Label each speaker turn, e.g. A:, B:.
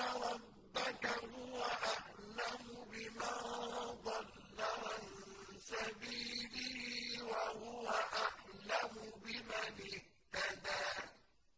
A: ربك